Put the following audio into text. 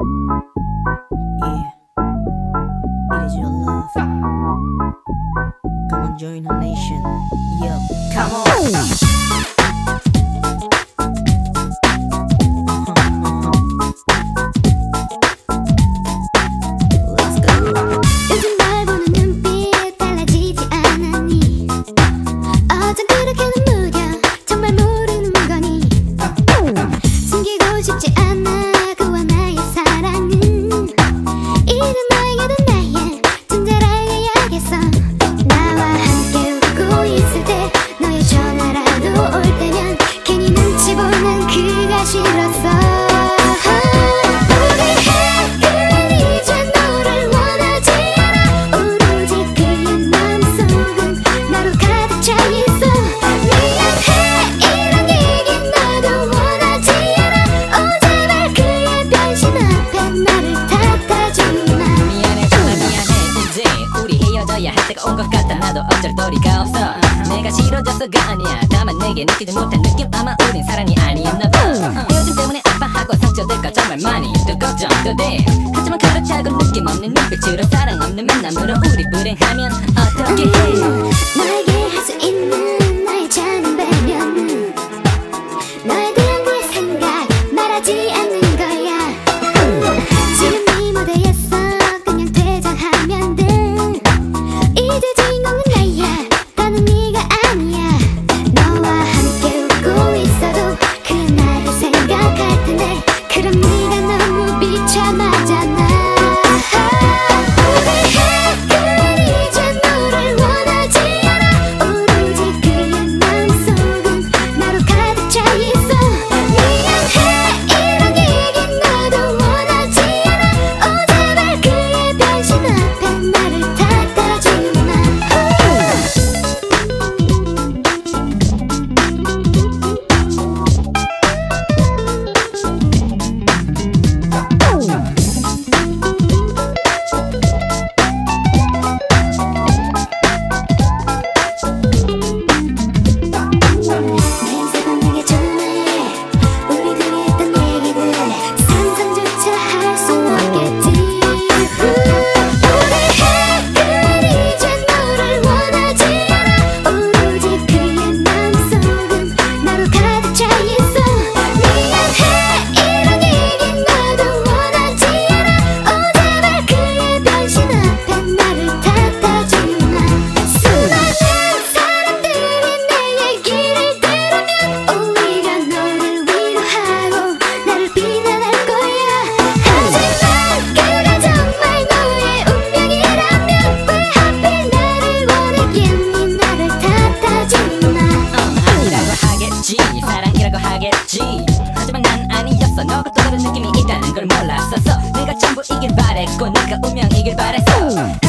Yeah, it is your love. Come on, join our nation. Yeah, come on. Chỉ là? 있어야 할 때가 온 것 같아. 나도 어쩔 도리가 없어. 어, 내가 싫어졌어가 그 아니야. 다만 내게 느끼지 못한 느낌 아마 우린 사랑이 아니었나 봐. 어, 어. 헤어짐 때문에 아파하고 상처될까 정말 많이 또 걱정도 돼. 하지만 가로차고 느낌 없는 눈빛으로 사랑 없는 만남으로 우리 불행하면 어떻게 해? 만나 있다고 하겠지. 하지만 난 아니었어. 너가 또 다른 느낌이 있다는 걸 몰랐었어. 네가 전부이길 바랬고 네가 운명이길 바랬어.